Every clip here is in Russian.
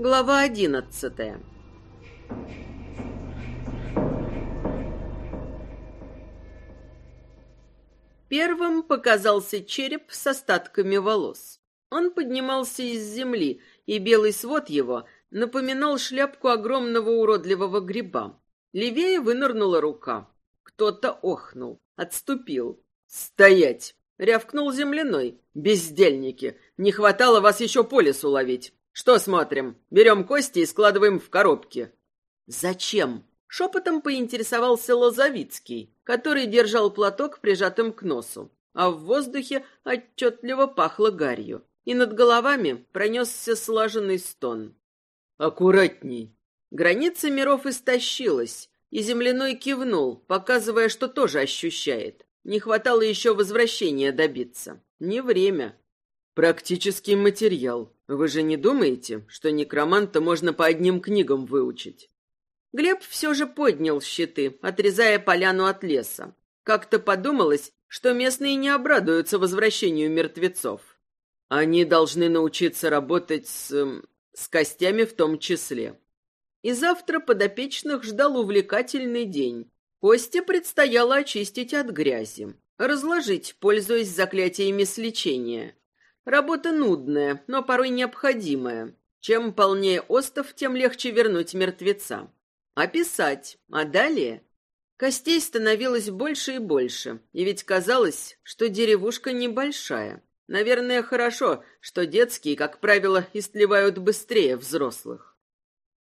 Глава одиннадцатая. Первым показался череп с остатками волос. Он поднимался из земли, и белый свод его напоминал шляпку огромного уродливого гриба. Левее вынырнула рука. Кто-то охнул, отступил. «Стоять!» — рявкнул земляной. «Бездельники! Не хватало вас еще по лесу ловить! Что смотрим? Берем кости и складываем в коробки». «Зачем?» — шепотом поинтересовался Лозовицкий, который держал платок прижатым к носу, а в воздухе отчетливо пахло гарью, и над головами пронесся слаженный стон. «Аккуратней!» Граница миров истощилась, и земляной кивнул, показывая, что тоже ощущает. Не хватало еще возвращения добиться. Не время. Практический материал. Вы же не думаете, что некроманта можно по одним книгам выучить? Глеб все же поднял щиты, отрезая поляну от леса. Как-то подумалось, что местные не обрадуются возвращению мертвецов. Они должны научиться работать с... Эм, с костями в том числе. И завтра подопечных ждал увлекательный день. Кости предстояло очистить от грязи, разложить, пользуясь заклятиями сличения. Работа нудная, но порой необходимая. Чем полнее остов, тем легче вернуть мертвеца. Описать, а далее... Костей становилось больше и больше, и ведь казалось, что деревушка небольшая. Наверное, хорошо, что детские, как правило, истлевают быстрее взрослых.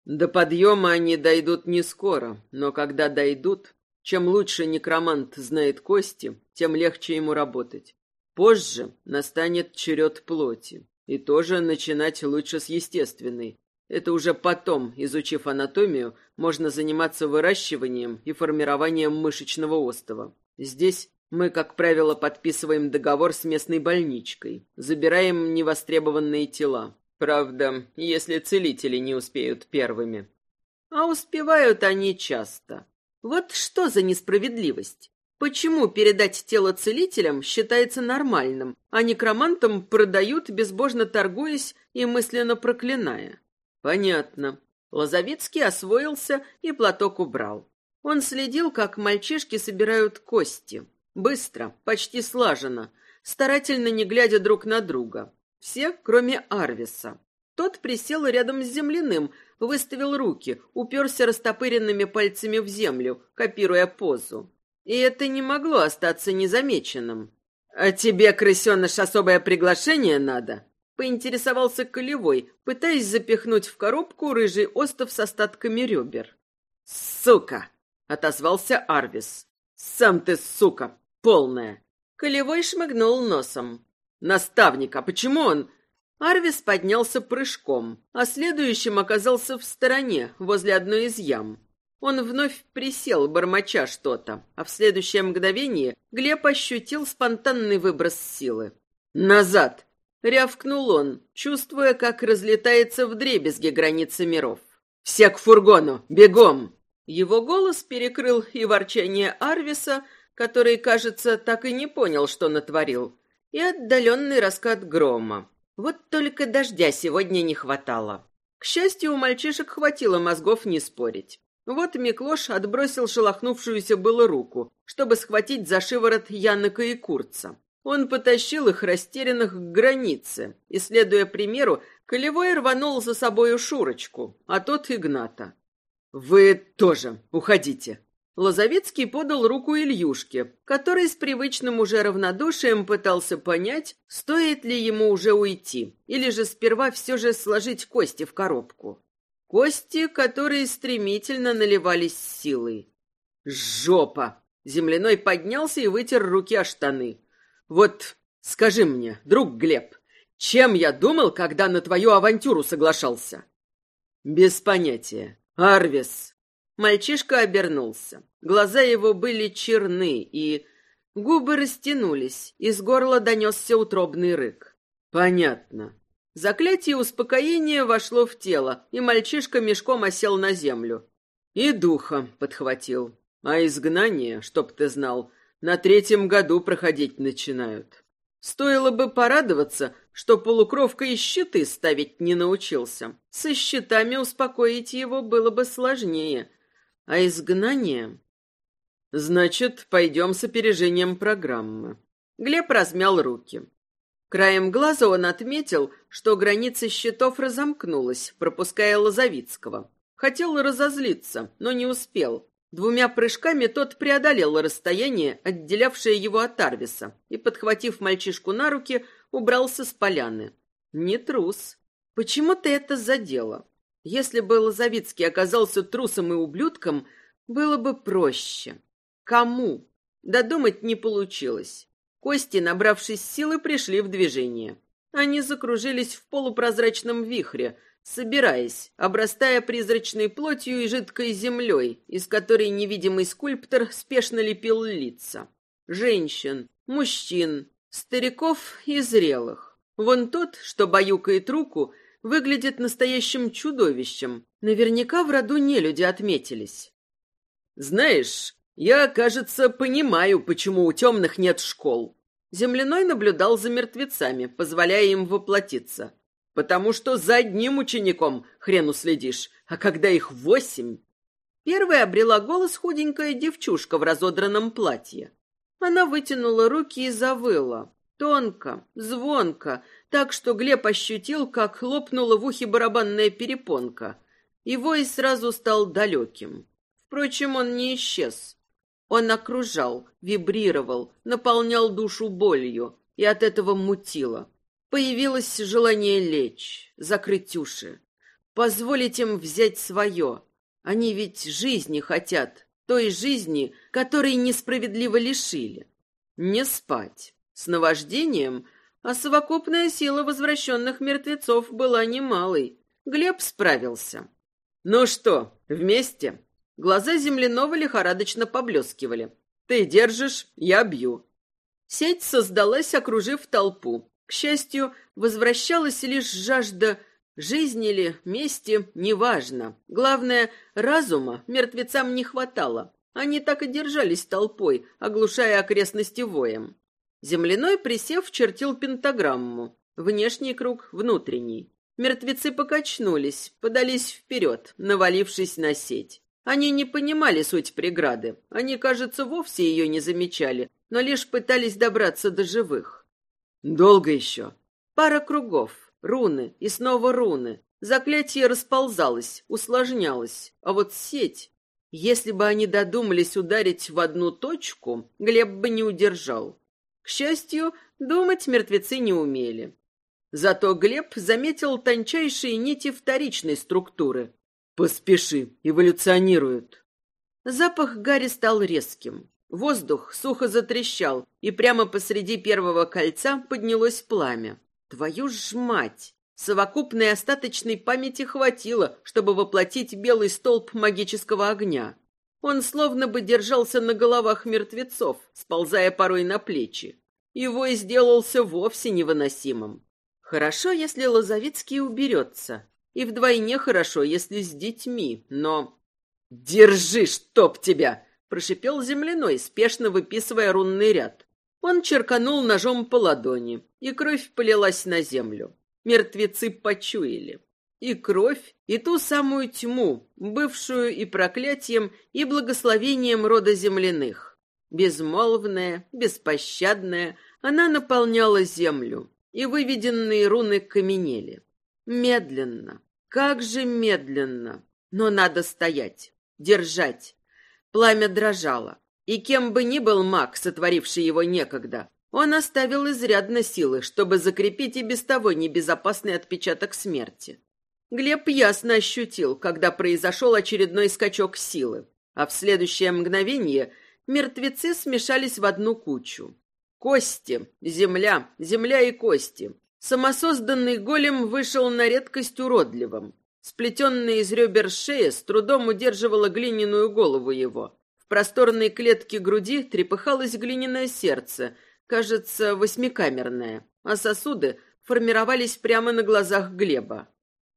До подъема они дойдут не скоро, но когда дойдут, чем лучше некромант знает кости, тем легче ему работать. Позже настанет черед плоти. И тоже начинать лучше с естественной. Это уже потом, изучив анатомию, можно заниматься выращиванием и формированием мышечного остова. Здесь мы, как правило, подписываем договор с местной больничкой, забираем невостребованные тела. Правда, если целители не успеют первыми. А успевают они часто. Вот что за несправедливость? Почему передать тело целителям считается нормальным, а некромантам продают, безбожно торгуясь и мысленно проклиная? Понятно. Лозовицкий освоился и платок убрал. Он следил, как мальчишки собирают кости. Быстро, почти слаженно, старательно не глядя друг на друга. Все, кроме Арвиса. Тот присел рядом с земляным, выставил руки, уперся растопыренными пальцами в землю, копируя позу. И это не могло остаться незамеченным. «А тебе, крысеныш, особое приглашение надо?» Поинтересовался Колевой, пытаясь запихнуть в коробку рыжий остов с остатками ребер. «Сука!» — отозвался Арвис. «Сам ты сука! Полная!» Колевой шмыгнул носом. «Наставник, а почему он...» Арвис поднялся прыжком, а следующим оказался в стороне, возле одной из ям. Он вновь присел, бормоча что-то, а в следующее мгновение Глеб ощутил спонтанный выброс силы. «Назад!» — рявкнул он, чувствуя, как разлетается вдребезги границы миров. «Все к фургону! Бегом!» Его голос перекрыл и ворчание Арвиса, который, кажется, так и не понял, что натворил, и отдаленный раскат грома. Вот только дождя сегодня не хватало. К счастью, у мальчишек хватило мозгов не спорить. Вот Миклош отбросил шелохнувшуюся было руку, чтобы схватить за шиворот Янока и Курца. Он потащил их растерянных к границе, и, следуя примеру, Колевой рванул за собою Шурочку, а тот Игната. «Вы тоже уходите», Лозовицкий подал руку Ильюшке, который с привычным уже равнодушием пытался понять, стоит ли ему уже уйти, или же сперва все же сложить кости в коробку. Кости, которые стремительно наливались силой. «Жопа!» Земляной поднялся и вытер руки о штаны. «Вот скажи мне, друг Глеб, чем я думал, когда на твою авантюру соглашался?» «Без понятия. Арвис, Мальчишка обернулся. Глаза его были черны, и... Губы растянулись, из горла донесся утробный рык. «Понятно». Заклятие успокоения вошло в тело, и мальчишка мешком осел на землю. И духа подхватил. А изгнание, чтоб ты знал, на третьем году проходить начинают. Стоило бы порадоваться, что полукровка и щиты ставить не научился. Со щитами успокоить его было бы сложнее. А изгнание... Значит, пойдем с опережением программы. Глеб размял руки. Краем глаза он отметил, что граница щитов разомкнулась, пропуская Лозовицкого. Хотел разозлиться, но не успел. Двумя прыжками тот преодолел расстояние, отделявшее его от Арвиса, и, подхватив мальчишку на руки, убрался с поляны. Не трус. Почему-то это задело. Если бы Лозовицкий оказался трусом и ублюдком, было бы проще. Кому? Додумать не получилось. Кости, набравшись силы, пришли в движение. Они закружились в полупрозрачном вихре, собираясь, обрастая призрачной плотью и жидкой землей, из которой невидимый скульптор спешно лепил лица. Женщин, мужчин, стариков и зрелых. Вон тот, что баюкает руку, выглядит настоящим чудовищем. Наверняка в роду нелюди отметились. «Знаешь, я, кажется, понимаю, почему у темных нет школ». Земляной наблюдал за мертвецами, позволяя им воплотиться потому что за одним учеником хрену следишь, а когда их восемь... Первой обрела голос худенькая девчушка в разодранном платье. Она вытянула руки и завыла. Тонко, звонко, так что Глеб ощутил, как хлопнула в ухе барабанная перепонка. И вой сразу стал далеким. Впрочем, он не исчез. Он окружал, вибрировал, наполнял душу болью, и от этого мутило. Появилось желание лечь, закрыть уши, позволить им взять свое. Они ведь жизни хотят, той жизни, которой несправедливо лишили. Не спать. С наваждением, а совокупная сила возвращенных мертвецов была немалой. Глеб справился. «Ну что, вместе?» Глаза земляного лихорадочно поблескивали. «Ты держишь, я бью». Сеть создалась, окружив толпу. К счастью, возвращалась лишь жажда жизни ли, мести, неважно. Главное, разума мертвецам не хватало. Они так и держались толпой, оглушая окрестности воем. Земляной, присев, чертил пентаграмму. Внешний круг, внутренний. Мертвецы покачнулись, подались вперед, навалившись на сеть. Они не понимали суть преграды. Они, кажется, вовсе ее не замечали, но лишь пытались добраться до живых. Долго еще. Пара кругов, руны и снова руны. Заклятие расползалось, усложнялось. А вот сеть... Если бы они додумались ударить в одну точку, Глеб бы не удержал. К счастью, думать мертвецы не умели. Зато Глеб заметил тончайшие нити вторичной структуры. «Поспеши, эволюционируют». Запах Гарри стал резким. Воздух сухо затрещал, и прямо посреди первого кольца поднялось пламя. Твою ж мать! Совокупной остаточной памяти хватило, чтобы воплотить белый столб магического огня. Он словно бы держался на головах мертвецов, сползая порой на плечи. Его и сделался вовсе невыносимым. Хорошо, если Лозовицкий уберется. И вдвойне хорошо, если с детьми, но... «Держи, чтоб тебя!» Прошипел земляной, спешно выписывая рунный ряд. Он черканул ножом по ладони, и кровь полилась на землю. Мертвецы почуяли. И кровь, и ту самую тьму, бывшую и проклятием, и благословением рода земляных. Безмолвная, беспощадная, она наполняла землю, и выведенные руны каменели. Медленно, как же медленно, но надо стоять, держать, Пламя дрожало, и кем бы ни был маг, сотворивший его некогда, он оставил изрядно силы, чтобы закрепить и без того небезопасный отпечаток смерти. Глеб ясно ощутил, когда произошел очередной скачок силы, а в следующее мгновение мертвецы смешались в одну кучу. Кости, земля, земля и кости. Самосозданный голем вышел на редкость уродливым. Сплетенная из ребер шея с трудом удерживала глиняную голову его. В просторной клетке груди трепыхалось глиняное сердце, кажется, восьмикамерное, а сосуды формировались прямо на глазах Глеба.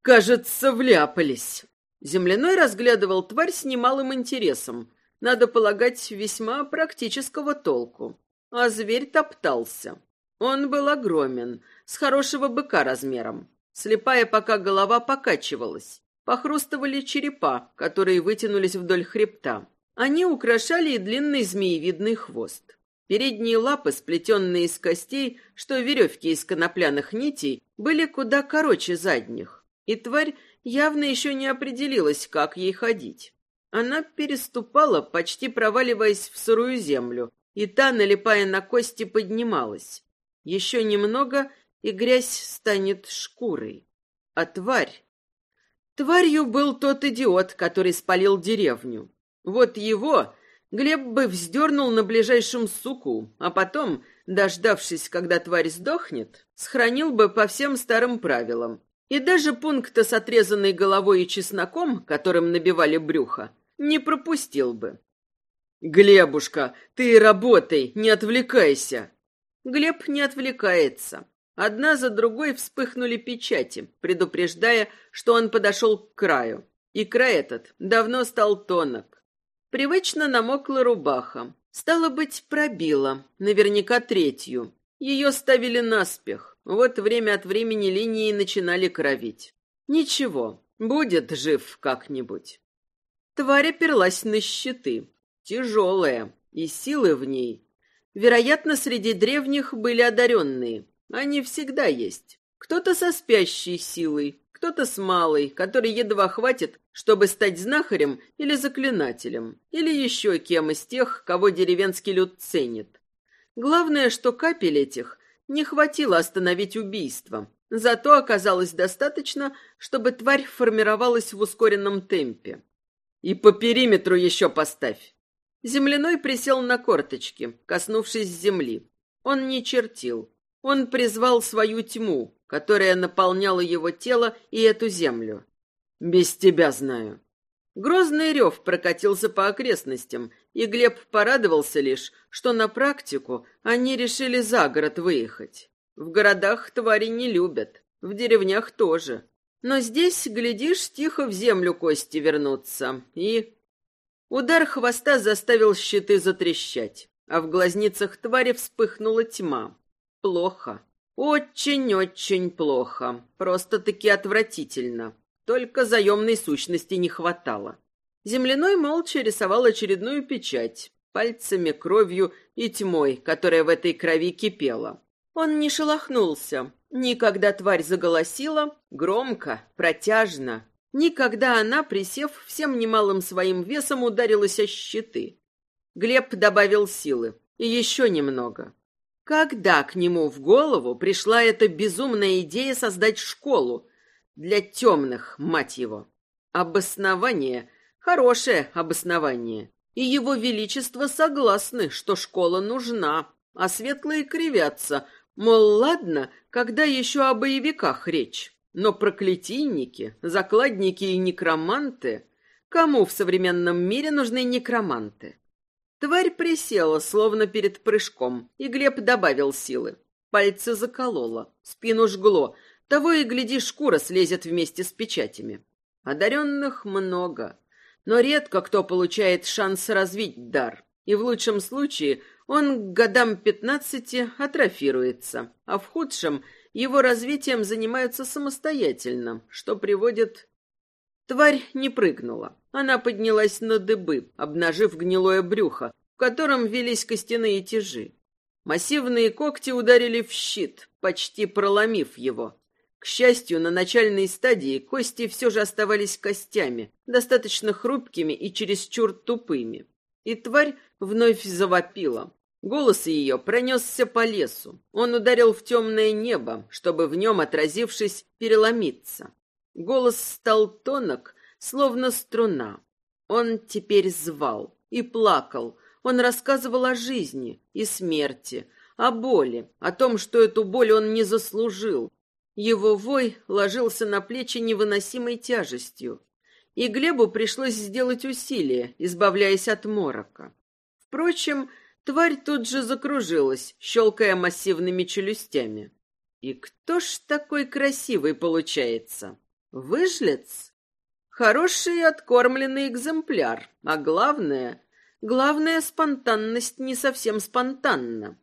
«Кажется, вляпались!» Земляной разглядывал тварь с немалым интересом, надо полагать, весьма практического толку. А зверь топтался. Он был огромен, с хорошего быка размером. Слепая пока голова покачивалась. Похрустывали черепа, которые вытянулись вдоль хребта. Они украшали и длинный змеевидный хвост. Передние лапы, сплетенные из костей, что веревки из конопляных нитей, были куда короче задних. И тварь явно еще не определилась, как ей ходить. Она переступала, почти проваливаясь в сырую землю, и та, налипая на кости, поднималась. Еще немного, и грязь станет шкурой. А тварь... Тварью был тот идиот, который спалил деревню. Вот его Глеб бы вздернул на ближайшем суку, а потом, дождавшись, когда тварь сдохнет, схоронил бы по всем старым правилам. И даже пункта с отрезанной головой и чесноком, которым набивали брюхо, не пропустил бы. «Глебушка, ты работай, не отвлекайся!» Глеб не отвлекается. Одна за другой вспыхнули печати, предупреждая, что он подошел к краю. И край этот давно стал тонок. Привычно намокла рубаха. Стало быть, пробила, наверняка третью. Ее ставили наспех. Вот время от времени линии начинали кровить. Ничего, будет жив как-нибудь. Тварь оперлась на щиты. Тяжелая, и силы в ней. Вероятно, среди древних были одаренные. Они всегда есть. Кто-то со спящей силой, кто-то с малой, который едва хватит, чтобы стать знахарем или заклинателем, или еще кем из тех, кого деревенский люд ценит. Главное, что капель этих не хватило остановить убийство. Зато оказалось достаточно, чтобы тварь формировалась в ускоренном темпе. И по периметру еще поставь. Земляной присел на корточки, коснувшись земли. Он не чертил. Он призвал свою тьму, которая наполняла его тело и эту землю. «Без тебя знаю». Грозный рев прокатился по окрестностям, и Глеб порадовался лишь, что на практику они решили за город выехать. В городах твари не любят, в деревнях тоже. Но здесь, глядишь, тихо в землю кости вернутся. И... Удар хвоста заставил щиты затрещать, а в глазницах твари вспыхнула тьма. Плохо. Очень-очень плохо. Просто-таки отвратительно. Только заемной сущности не хватало. Земляной молча рисовал очередную печать, пальцами, кровью и тьмой, которая в этой крови кипела. Он не шелохнулся, Никогда тварь заголосила, громко, протяжно. Никогда она, присев, всем немалым своим весом ударилась о щиты. Глеб добавил силы. И еще немного. Когда к нему в голову пришла эта безумная идея создать школу для темных, мать его? Обоснование, хорошее обоснование. И его величество согласны, что школа нужна, а светлые кривятся, Мол, ладно, когда еще о боевиках речь, но проклятийники, закладники и некроманты... Кому в современном мире нужны некроманты? Тварь присела, словно перед прыжком, и Глеб добавил силы. Пальцы закололо, спину жгло, того и гляди, шкура слезет вместе с печатями. Одаренных много, но редко кто получает шанс развить дар, и в лучшем случае он к годам пятнадцати атрофируется, а в худшем его развитием занимаются самостоятельно, что приводит... Тварь не прыгнула. Она поднялась на дыбы, обнажив гнилое брюхо, в котором велись костяные тяжи. Массивные когти ударили в щит, почти проломив его. К счастью, на начальной стадии кости все же оставались костями, достаточно хрупкими и чересчур тупыми. И тварь вновь завопила. Голос ее пронесся по лесу. Он ударил в темное небо, чтобы в нем, отразившись, переломиться. Голос стал тонок, словно струна. Он теперь звал и плакал. Он рассказывал о жизни и смерти, о боли, о том, что эту боль он не заслужил. Его вой ложился на плечи невыносимой тяжестью. И Глебу пришлось сделать усилие, избавляясь от морока. Впрочем, тварь тут же закружилась, щелкая массивными челюстями. И кто ж такой красивый получается? Выжлец? Хороший откормленный экземпляр, а главное... Главное, спонтанность не совсем спонтанна.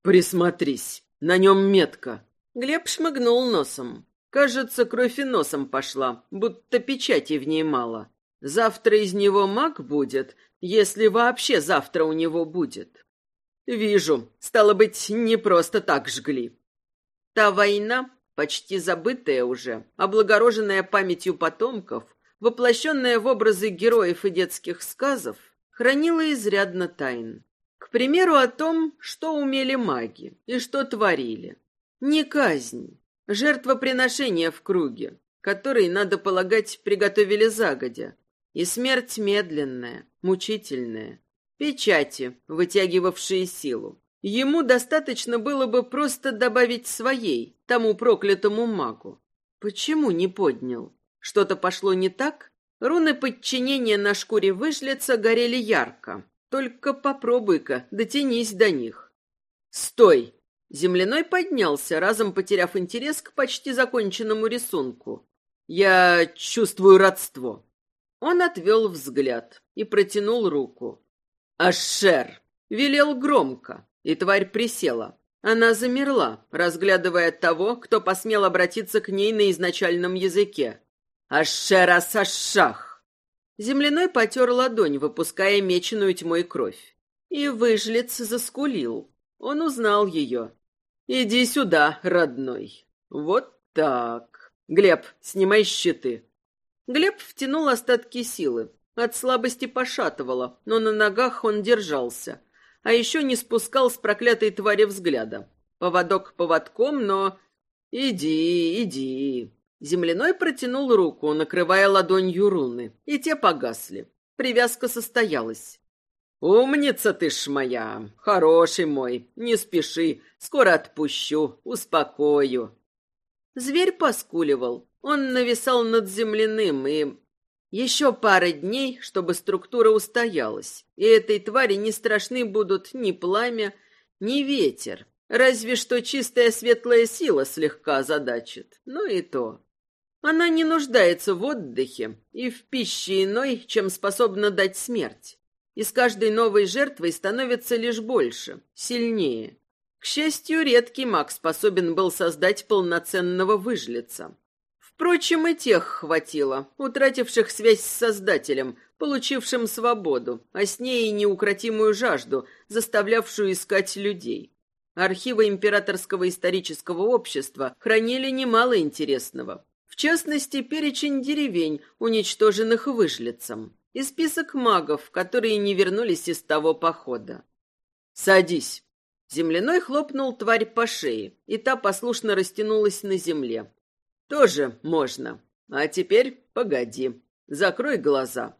«Присмотрись!» На нем метка. Глеб шмыгнул носом. Кажется, кровь и носом пошла, будто печати в ней мало. Завтра из него маг будет, если вообще завтра у него будет. Вижу, стало быть, не просто так жгли. Та война, почти забытая уже, облагороженная памятью потомков, воплощенная в образы героев и детских сказов, хранила изрядно тайн. К примеру, о том, что умели маги и что творили. Не казнь, жертвоприношение в круге, который, надо полагать, приготовили загодя, и смерть медленная, мучительная. Печати, вытягивавшие силу. Ему достаточно было бы просто добавить своей, тому проклятому магу. Почему не поднял? Что-то пошло не так? Руны подчинения на шкуре выжлица горели ярко. Только попробуй-ка, дотянись до них. Стой! Земляной поднялся, разом потеряв интерес к почти законченному рисунку. Я чувствую родство. Он отвел взгляд и протянул руку. «Ашер!» — велел громко, и тварь присела. Она замерла, разглядывая того, кто посмел обратиться к ней на изначальном языке. «Ашера Сашах!» Земляной потер ладонь, выпуская меченую тьмой кровь. И выжлец заскулил. Он узнал ее. «Иди сюда, родной. Вот так. Глеб, снимай щиты. Глеб втянул остатки силы. От слабости пошатывало, но на ногах он держался. А еще не спускал с проклятой твари взгляда. Поводок поводком, но... «Иди, иди». Земляной протянул руку, накрывая ладонью руны, и те погасли. Привязка состоялась. «Умница ты ж моя! Хороший мой! Не спеши, скоро отпущу, успокою!» Зверь поскуливал, он нависал над земляным, и... Еще пара дней, чтобы структура устоялась, и этой твари не страшны будут ни пламя, ни ветер. Разве что чистая светлая сила слегка озадачит, но и то. Она не нуждается в отдыхе и в пище иной, чем способна дать смерть. И с каждой новой жертвой становится лишь больше, сильнее. К счастью, редкий маг способен был создать полноценного выжлица. Впрочем, и тех хватило, утративших связь с Создателем, получившим свободу, а с ней и неукротимую жажду, заставлявшую искать людей. Архивы Императорского исторического общества хранили немало интересного. В частности, перечень деревень, уничтоженных выжлицем, и список магов, которые не вернулись из того похода. «Садись!» Земляной хлопнул тварь по шее, и та послушно растянулась на земле, тоже можно. А теперь погоди. Закрой глаза.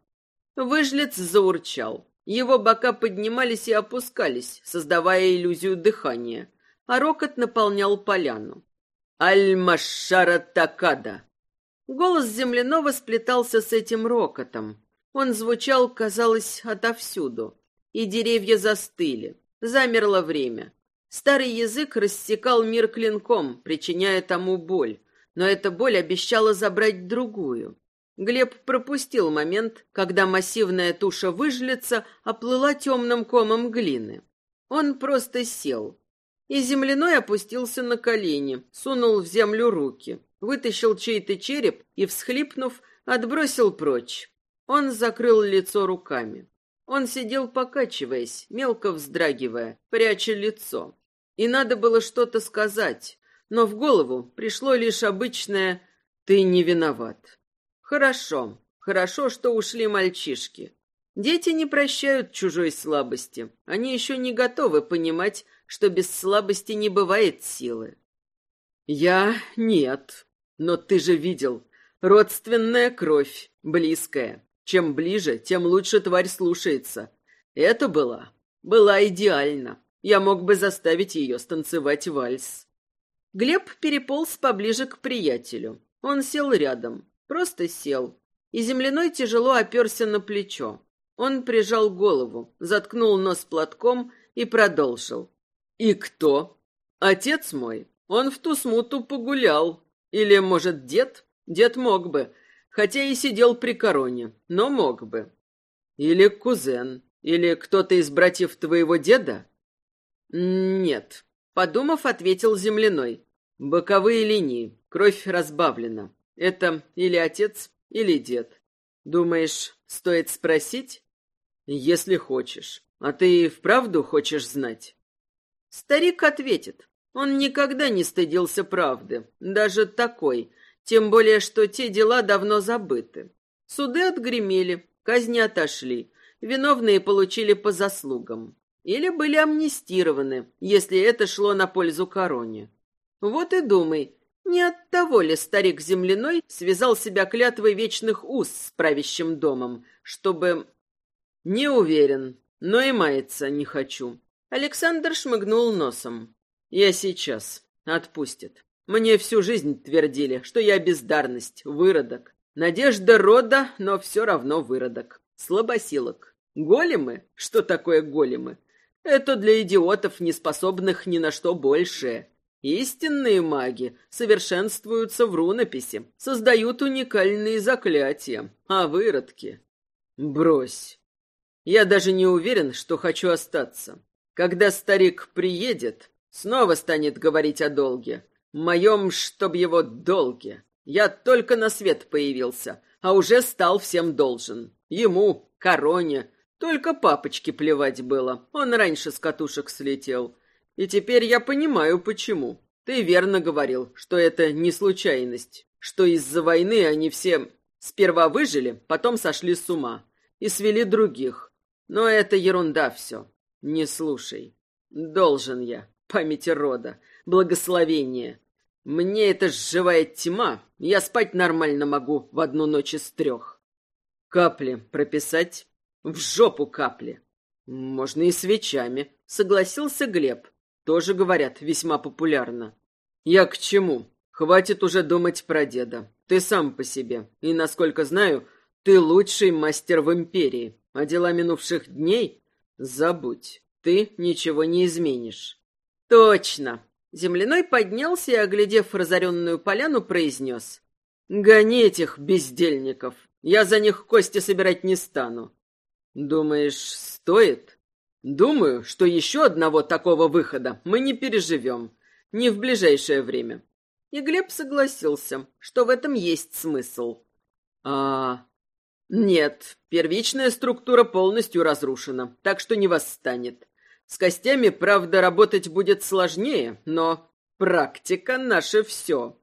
Выжлец заурчал. Его бока поднимались и опускались, создавая иллюзию дыхания, а рокот наполнял поляну. «Аль-Машара Такада!» Голос земляного сплетался с этим рокотом. Он звучал, казалось, отовсюду. И деревья застыли. Замерло время. Старый язык рассекал мир клинком, причиняя тому боль, но эта боль обещала забрать другую. Глеб пропустил момент, когда массивная туша выжлица оплыла темным комом глины. Он просто сел. И земляной опустился на колени, сунул в землю руки, вытащил чей-то череп и, всхлипнув, отбросил прочь. Он закрыл лицо руками. Он сидел, покачиваясь, мелко вздрагивая, пряча лицо. И надо было что-то сказать, но в голову пришло лишь обычное «ты не виноват». Хорошо, хорошо, что ушли мальчишки. Дети не прощают чужой слабости. Они еще не готовы понимать, что без слабости не бывает силы. Я нет, но ты же видел. Родственная кровь, близкая. Чем ближе, тем лучше тварь слушается. Это была, была идеально. Я мог бы заставить ее станцевать вальс. Глеб переполз поближе к приятелю. Он сел рядом, просто сел, и земляной тяжело оперся на плечо. Он прижал голову, заткнул нос платком и продолжил. «И кто?» «Отец мой. Он в ту смуту погулял. Или, может, дед? Дед мог бы, хотя и сидел при короне, но мог бы. Или кузен, или кто-то из братьев твоего деда?» «Нет, Подумав, ответил земляной. Боковые линии, кровь разбавлена. Это или отец, или дед. Думаешь, стоит спросить? Если хочешь. А ты вправду хочешь знать? Старик ответит. Он никогда не стыдился правды, даже такой, тем более, что те дела давно забыты. Суды отгремели, казни отошли, виновные получили по заслугам. Или были амнистированы, если это шло на пользу короне. Вот и думай, не от того ли старик земляной связал себя клятвой вечных уз с правящим домом, чтобы... Не уверен, но и маяться не хочу. Александр шмыгнул носом. Я сейчас. Отпустит. Мне всю жизнь твердили, что я бездарность, выродок. Надежда рода, но все равно выродок. Слабосилок. Големы? Что такое големы? Это для идиотов, не способных ни на что большее. Истинные маги совершенствуются в рунописи, создают уникальные заклятия, а выродки... Брось. Я даже не уверен, что хочу остаться. Когда старик приедет, снова станет говорить о долге. Моем, чтоб его долге. Я только на свет появился, а уже стал всем должен. Ему, короне, только папочке плевать было. Он раньше с катушек слетел. И теперь я понимаю, почему. Ты верно говорил, что это не случайность, что из-за войны они все сперва выжили, потом сошли с ума и свели других. Но это ерунда все. Не слушай. Должен я, памяти рода, благословение. Мне это живая тьма, я спать нормально могу в одну ночь из трех. Капли прописать? В жопу капли. Можно и свечами, согласился Глеб. Тоже, говорят, весьма популярно. Я к чему? Хватит уже думать про деда. Ты сам по себе. И, насколько знаю, ты лучший мастер в империи. А дела минувших дней забудь. Ты ничего не изменишь. Точно. Земляной поднялся и, оглядев разоренную поляну, произнес. Гони этих бездельников. Я за них кости собирать не стану. Думаешь, стоит? Думаю, что еще одного такого выхода мы не переживем. Не в ближайшее время. И Глеб согласился, что в этом есть смысл. А... Нет, первичная структура полностью разрушена, так что не восстанет. С костями, правда, работать будет сложнее, но практика наше все.